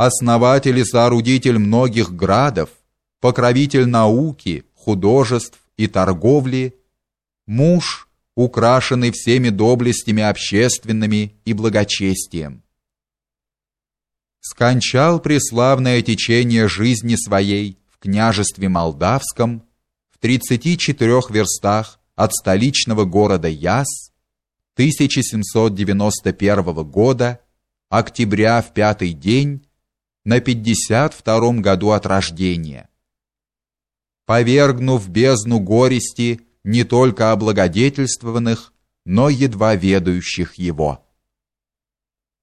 основатель и соорудитель многих градов, покровитель науки, художеств и торговли, муж, украшенный всеми доблестями общественными и благочестием. Скончал преславное течение жизни своей в княжестве Молдавском в 34 верстах от столичного города Яс 1791 года, октября в пятый день, на 52 году от рождения. Повергнув бездну горести не только облагодетельствованных, но едва ведающих его.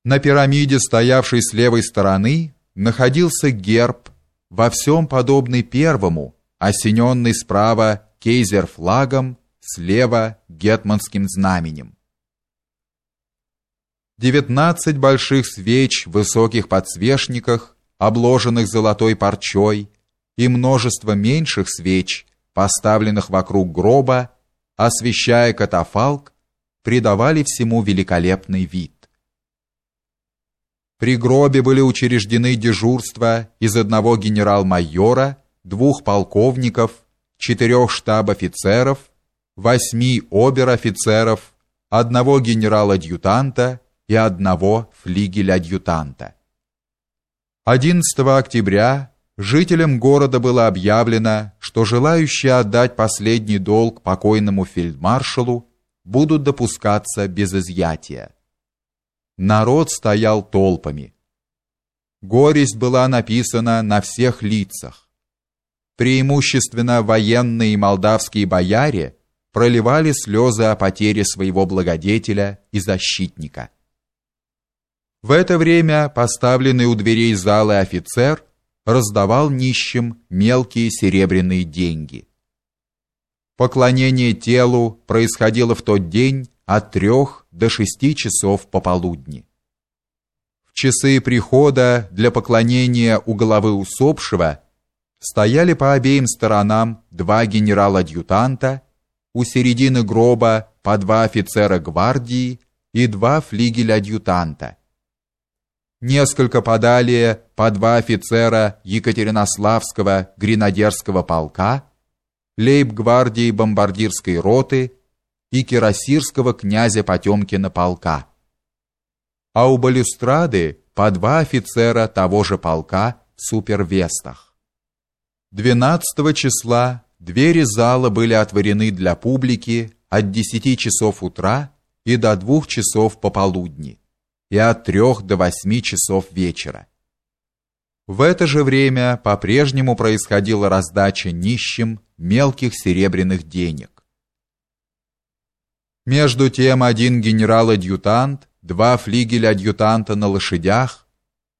На пирамиде, стоявшей с левой стороны, находился герб, во всем подобный первому, осененный справа кейзер-флагом, слева гетманским знаменем. Девятнадцать больших свеч в высоких подсвечниках, обложенных золотой парчой, и множество меньших свеч, поставленных вокруг гроба, освещая катафалк, придавали всему великолепный вид. При гробе были учреждены дежурства из одного генерал-майора, двух полковников, четырех штаб-офицеров, восьми обер-офицеров, одного генерал-адъютанта и одного флигеля-адъютанта. 11 октября жителям города было объявлено, что желающие отдать последний долг покойному фельдмаршалу будут допускаться без изъятия. Народ стоял толпами. Горесть была написана на всех лицах. Преимущественно военные и молдавские бояре проливали слезы о потере своего благодетеля и защитника. В это время поставленный у дверей зала офицер раздавал нищим мелкие серебряные деньги. Поклонение телу происходило в тот день от трех до шести часов пополудни. В часы прихода для поклонения у головы усопшего стояли по обеим сторонам два генерал-адъютанта, у середины гроба по два офицера гвардии и два флигеля-адъютанта несколько подалее по два офицера Екатеринославского гренадерского полка, лейб-гвардии бомбардирской роты и кирасирского князя Потемкина полка. А у балюстрады по два офицера того же полка в супервестах. 12 числа двери зала были отворены для публики от 10 часов утра и до 2 часов пополудни и от трех до восьми часов вечера. В это же время по-прежнему происходила раздача нищим мелких серебряных денег. Между тем один генерал-адъютант, два флигеля-адъютанта на лошадях,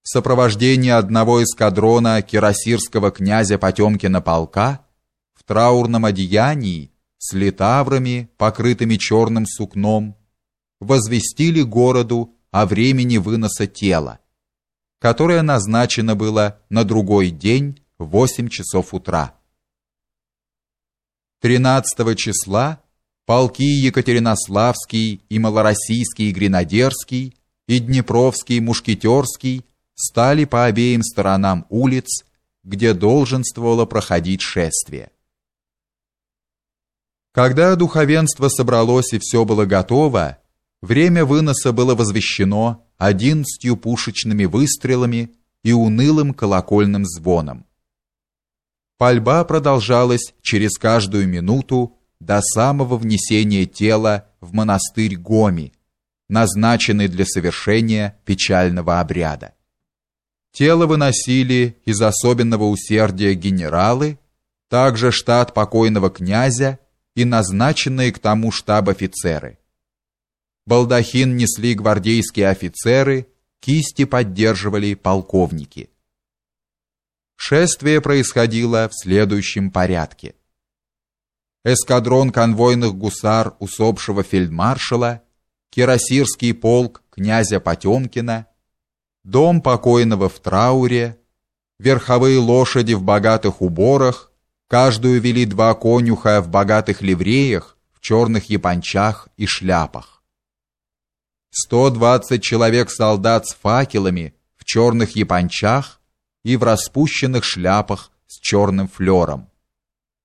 в сопровождении одного эскадрона кирасирского князя Потемкина полка в траурном одеянии с литаврами, покрытыми черным сукном, возвестили городу о времени выноса тела, которое назначено было на другой день в 8 часов утра. 13 числа полки Екатеринославский и Малороссийский гренадерский и Днепровский мушкетерский стали по обеим сторонам улиц, где долженствовало проходить шествие. Когда духовенство собралось и все было готово, Время выноса было возвещено одиннадцатью пушечными выстрелами и унылым колокольным звоном. Пальба продолжалась через каждую минуту до самого внесения тела в монастырь Гоми, назначенный для совершения печального обряда. Тело выносили из особенного усердия генералы, также штат покойного князя и назначенные к тому штаб-офицеры балдахин несли гвардейские офицеры, кисти поддерживали полковники. Шествие происходило в следующем порядке. Эскадрон конвойных гусар усопшего фельдмаршала, кирасирский полк князя Потемкина, дом покойного в трауре, верховые лошади в богатых уборах, каждую вели два конюха в богатых ливреях, в черных япончах и шляпах. 120 человек солдат с факелами в черных япончах и в распущенных шляпах с черным флером.